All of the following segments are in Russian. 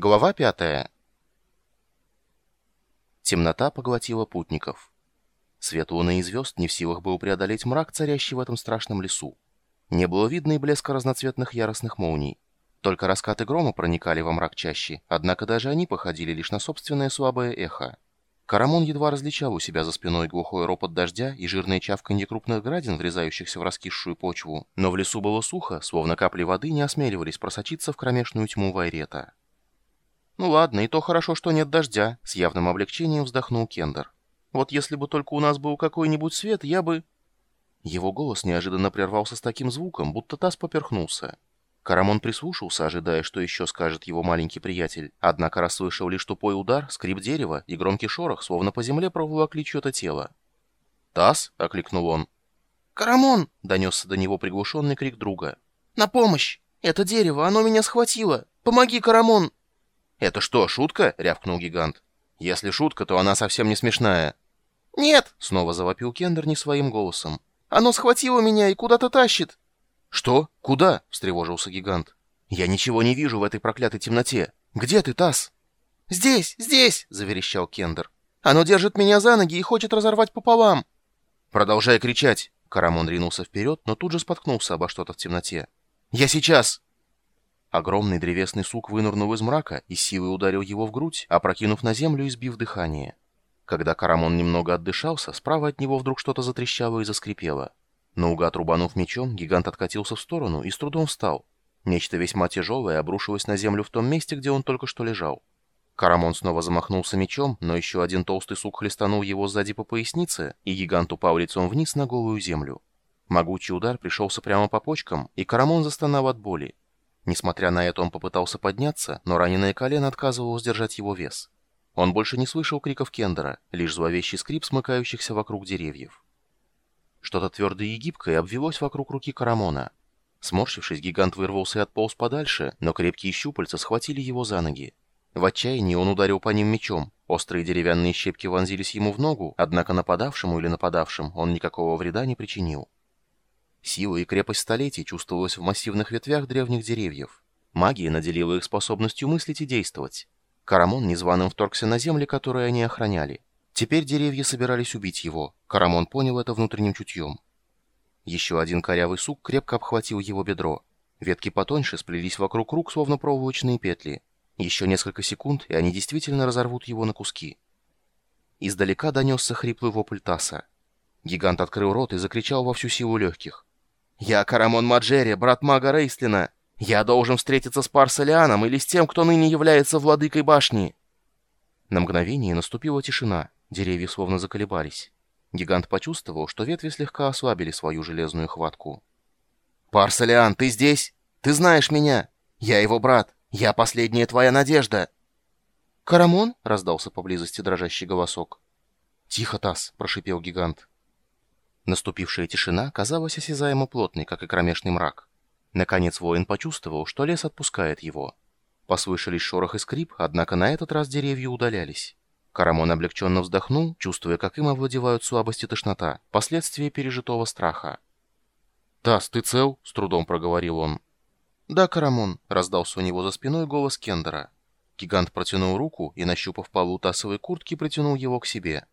Глава пятая. Темнота поглотила путников. Свет луны и звезд не в силах был преодолеть мрак, царящий в этом страшном лесу. Не было видно и блеска разноцветных яростных молний. Только раскаты грома проникали во мрак чаще, однако даже они походили лишь на собственное слабое эхо. Карамон едва различал у себя за спиной глухой ропот дождя и жирное чавканье крупных градин, врезающихся в раскисшую почву, но в лесу было сухо, словно капли воды не осмеливались просочиться в кромешную тьму Вайрета. «Ну ладно, и то хорошо, что нет дождя», — с явным облегчением вздохнул Кендер. «Вот если бы только у нас был какой-нибудь свет, я бы...» Его голос неожиданно прервался с таким звуком, будто таз поперхнулся. Карамон прислушался, ожидая, что еще скажет его маленький приятель, однако расслышал лишь тупой удар, скрип дерева и громкий шорох, словно по земле проволокли чье-то тело. «Таз!» — окликнул он. «Карамон!» — донесся до него приглушенный крик друга. «На помощь! Это дерево, оно меня схватило! Помоги, Карамон!» «Это что, шутка?» — рявкнул гигант. «Если шутка, то она совсем не смешная». «Нет!» — снова завопил Кендер не своим голосом. «Оно схватило меня и куда-то тащит!» «Что? Куда?» — встревожился гигант. «Я ничего не вижу в этой проклятой темноте. Где ты, Тасс?» «Здесь, здесь!» — заверещал Кендер. «Оно держит меня за ноги и хочет разорвать пополам!» «Продолжай кричать!» Карамон ринулся вперед, но тут же споткнулся обо что-то в темноте. «Я сейчас!» Огромный древесный сук вынырнул из мрака и силой ударил его в грудь, опрокинув на землю и сбив дыхание. Когда Карамон немного отдышался, справа от него вдруг что-то затрещало и заскрипело. Наугад рубанув мечом, гигант откатился в сторону и с трудом встал. Нечто весьма тяжелое обрушилось на землю в том месте, где он только что лежал. Карамон снова замахнулся мечом, но еще один толстый сук хлестанул его сзади по пояснице, и гигант упал лицом вниз на голую землю. Могучий удар пришелся прямо по почкам, и Карамон застонал от боли. Несмотря на это, он попытался подняться, но раненое колено отказывалось держать его вес. Он больше не слышал криков Кендера, лишь зловещий скрип смыкающихся вокруг деревьев. Что-то твердое и гибкое обвелось вокруг руки Карамона. Сморщившись, гигант вырвался и отполз подальше, но крепкие щупальца схватили его за ноги. В отчаянии он ударил по ним мечом. Острые деревянные щепки вонзились ему в ногу, однако нападавшему или нападавшим он никакого вреда не причинил. Сила и крепость столетий чувствовалась в массивных ветвях древних деревьев. Магия наделила их способностью мыслить и действовать. Карамон незваным вторгся на земли, которые они охраняли. Теперь деревья собирались убить его. Карамон понял это внутренним чутьем. Еще один корявый сук крепко обхватил его бедро. Ветки потоньше сплелись вокруг рук, словно проволочные петли. Еще несколько секунд, и они действительно разорвут его на куски. Издалека донесся хриплый вопль Таса. Гигант открыл рот и закричал во всю силу легких. «Я Карамон Маджери, брат мага Рейслина! Я должен встретиться с Парсалианом или с тем, кто ныне является владыкой башни!» На мгновение наступила тишина. Деревья словно заколебались. Гигант почувствовал, что ветви слегка ослабили свою железную хватку. «Парсалиан, ты здесь? Ты знаешь меня? Я его брат. Я последняя твоя надежда!» «Карамон?» — раздался поблизости дрожащий голосок. «Тихо, Тасс!» — прошипел гигант. Наступившая тишина казалась осязаемо плотной, как и кромешный мрак. Наконец воин почувствовал, что лес отпускает его. Послышались шорох и скрип, однако на этот раз деревья удалялись. Карамон облегченно вздохнул, чувствуя, как им овладевают слабость и тошнота, последствия пережитого страха. «Тасс, ты цел?» — с трудом проговорил он. «Да, Карамон», — раздался у него за спиной голос Кендера. Гигант протянул руку и, нащупав полу тасовой куртки, притянул его к себе.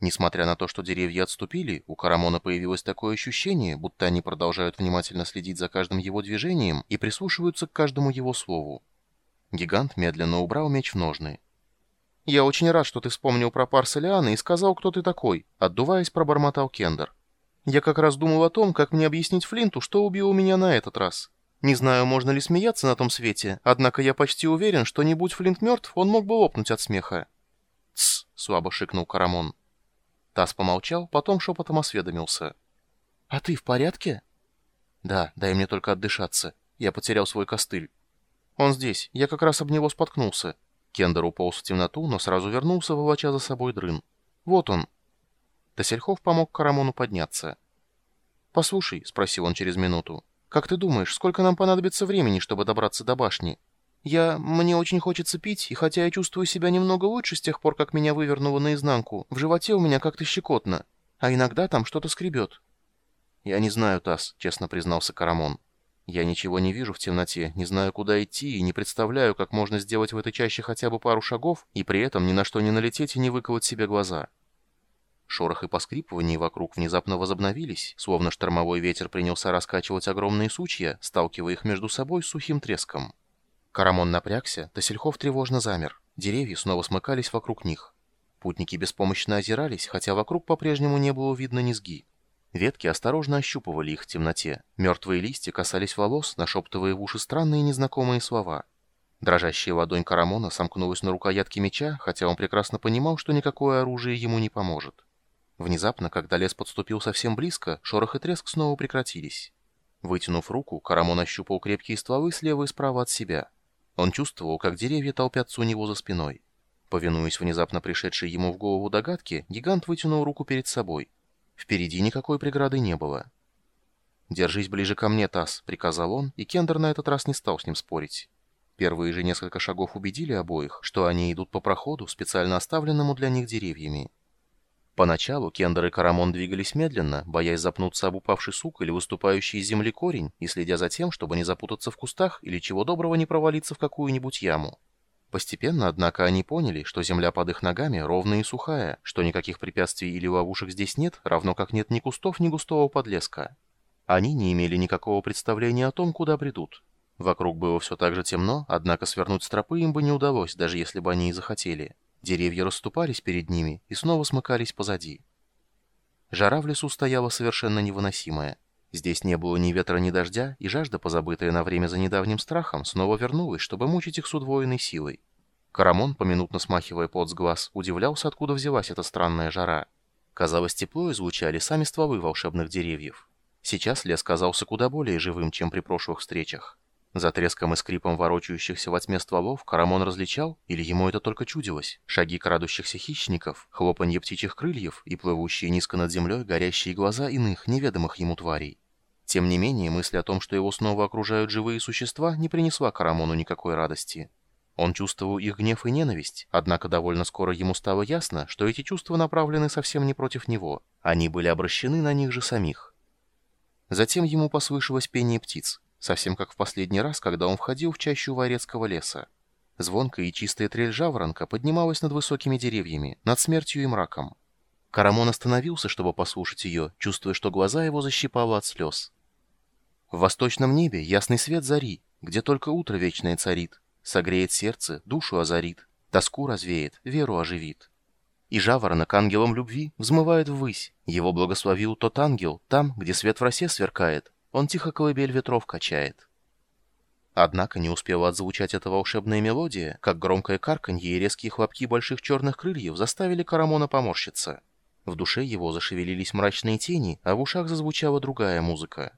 Несмотря на то, что деревья отступили, у Карамона появилось такое ощущение, будто они продолжают внимательно следить за каждым его движением и прислушиваются к каждому его слову. Гигант медленно убрал меч в ножны. «Я очень рад, что ты вспомнил про Парселиана и сказал, кто ты такой», — отдуваясь, пробормотал Кендер. «Я как раз думал о том, как мне объяснить Флинту, что убило меня на этот раз. Не знаю, можно ли смеяться на том свете, однако я почти уверен, что не будь Флинт мертв, он мог бы лопнуть от смеха». «Тсс», — слабо шикнул Карамон. Тасс помолчал, потом шепотом осведомился. «А ты в порядке?» «Да, дай мне только отдышаться. Я потерял свой костыль». «Он здесь. Я как раз об него споткнулся». Кендер уполз в темноту, но сразу вернулся, волоча за собой дрын. «Вот он». Тосельхов помог Карамону подняться. «Послушай», — спросил он через минуту, — «как ты думаешь, сколько нам понадобится времени, чтобы добраться до башни? Я... мне очень хочется пить, и хотя я чувствую себя немного лучше с тех пор, как меня вывернуло наизнанку, в животе у меня как-то щекотно, а иногда там что-то скребет». «Я не знаю, Тасс», — честно признался Карамон. Я ничего не вижу в темноте, не знаю, куда идти, и не представляю, как можно сделать в этой чаще хотя бы пару шагов, и при этом ни на что не налететь и не выковать себе глаза. Шорох и поскрипывание вокруг внезапно возобновились, словно штормовой ветер принялся раскачивать огромные сучья, сталкивая их между собой сухим треском. Карамон напрягся, Тасельхов тревожно замер. Деревья снова смыкались вокруг них. Путники беспомощно озирались, хотя вокруг по-прежнему не было видно низги. Ветки осторожно ощупывали их в темноте. Мертвые листья касались волос, нашептывая в уши странные незнакомые слова. Дрожащая ладонь Карамона сомкнулась на рукоятке меча, хотя он прекрасно понимал, что никакое оружие ему не поможет. Внезапно, когда лес подступил совсем близко, шорох и треск снова прекратились. Вытянув руку, Карамон ощупал крепкие стволы слева и справа от себя. Он чувствовал, как деревья толпятся у него за спиной. Повинуясь внезапно пришедшей ему в голову догадке, гигант вытянул руку перед собой. Впереди никакой преграды не было. «Держись ближе ко мне, Тасс», — приказал он, и Кендер на этот раз не стал с ним спорить. Первые же несколько шагов убедили обоих, что они идут по проходу, специально оставленному для них деревьями. Поначалу Кендер и Карамон двигались медленно, боясь запнуться об упавший сук или выступающий из земли корень, и следя за тем, чтобы не запутаться в кустах или чего доброго не провалиться в какую-нибудь яму. Постепенно, однако, они поняли, что земля под их ногами ровная и сухая, что никаких препятствий или ловушек здесь нет, равно как нет ни кустов, ни густого подлеска. Они не имели никакого представления о том, куда придут. Вокруг было все так же темно, однако свернуть с тропы им бы не удалось, даже если бы они и захотели. Деревья расступались перед ними и снова смыкались позади. Жара в лесу стояла совершенно невыносимая. Здесь не было ни ветра, ни дождя, и жажда, позабытая на время за недавним страхом, снова вернулась, чтобы мучить их с удвоенной силой. Карамон, поминутно смахивая пот с глаз, удивлялся, откуда взялась эта странная жара. Казалось, тепло излучали сами стволы волшебных деревьев. Сейчас лес казался куда более живым, чем при прошлых встречах. За треском и скрипом ворочающихся во тьме стволов Карамон различал, или ему это только чудилось, шаги крадущихся хищников, хлопанье птичьих крыльев и плывущие низко над землей горящие глаза иных, неведомых ему тварей. Тем не менее, мысль о том, что его снова окружают живые существа, не принесла Карамону никакой радости. Он чувствовал их гнев и ненависть, однако довольно скоро ему стало ясно, что эти чувства направлены совсем не против него, они были обращены на них же самих. Затем ему послышалось пение птиц совсем как в последний раз, когда он входил в чащу Варецкого леса. Звонкая и чистая трель жаворонка поднималась над высокими деревьями, над смертью и мраком. Карамон остановился, чтобы послушать ее, чувствуя, что глаза его защипало от слез. В восточном небе ясный свет зари, где только утро вечное царит, согреет сердце, душу озарит, тоску развеет, веру оживит. И жаворонок ангелом любви взмывает ввысь, его благословил тот ангел там, где свет в росе сверкает, он тихо колыбель ветров качает. Однако не успела отзвучать эта волшебная мелодия, как громкое карканье и резкие хлопки больших черных крыльев заставили Карамона поморщиться. В душе его зашевелились мрачные тени, а в ушах зазвучала другая музыка.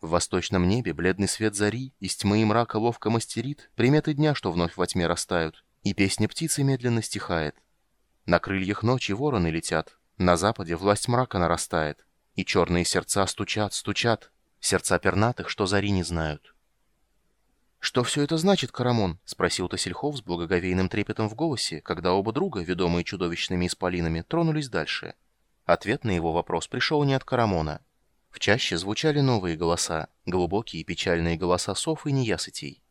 В восточном небе бледный свет зари, из тьмы и мрака ловко мастерит, приметы дня, что вновь во тьме растают, и песня птицы медленно стихает. На крыльях ночи вороны летят, на западе власть мрака нарастает. И черные сердца стучат, стучат, сердца пернатых, что зари не знают. «Что все это значит, Карамон?» — спросил Тасельхов с благоговейным трепетом в голосе, когда оба друга, ведомые чудовищными исполинами, тронулись дальше. Ответ на его вопрос пришел не от Карамона. В чаще звучали новые голоса, глубокие печальные голоса сов и неясытей.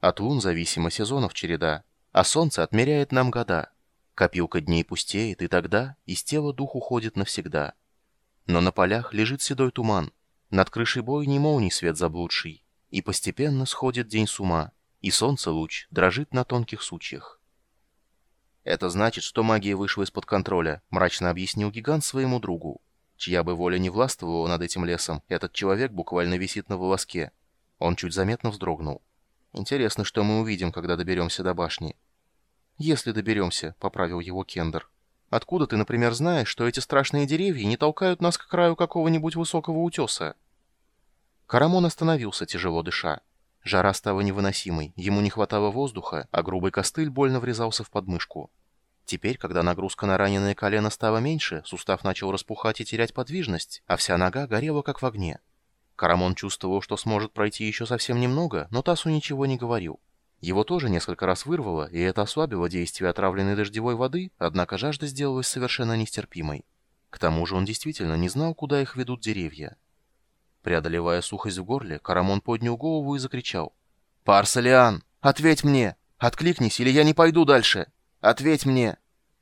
От лун зависимо сезонов череда, а солнце отмеряет нам года. Копилка дней пустеет, и тогда из тела дух уходит навсегда. Но на полях лежит седой туман, над крышей бойни молний свет заблудший, и постепенно сходит день с ума, и солнце луч дрожит на тонких сучьях. «Это значит, что магия вышла из-под контроля», — мрачно объяснил гигант своему другу. Чья бы воля не властвовала над этим лесом, этот человек буквально висит на волоске. Он чуть заметно вздрогнул. «Интересно, что мы увидим, когда доберемся до башни». «Если доберемся», — поправил его Кендер. Откуда ты, например, знаешь, что эти страшные деревья не толкают нас к краю какого-нибудь высокого утеса?» Карамон остановился, тяжело дыша. Жара стала невыносимой, ему не хватало воздуха, а грубый костыль больно врезался в подмышку. Теперь, когда нагрузка на раненое колено стала меньше, сустав начал распухать и терять подвижность, а вся нога горела как в огне. Карамон чувствовал, что сможет пройти еще совсем немного, но Тасу ничего не говорил. Его тоже несколько раз вырвало, и это ослабило действие отравленной дождевой воды, однако жажда сделалась совершенно нестерпимой. К тому же он действительно не знал, куда их ведут деревья. Преодолевая сухость в горле, Карамон поднял голову и закричал. «Парсалиан, ответь мне! Откликнись, или я не пойду дальше! Ответь мне!»